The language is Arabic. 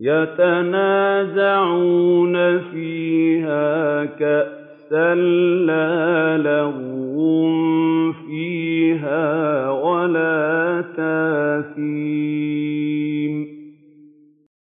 يَتَنَازَعُونَ فِيهَا كَأْسًا لَّا لَغْوٌ فِيهَا وَلَا تَأْثِيمٌ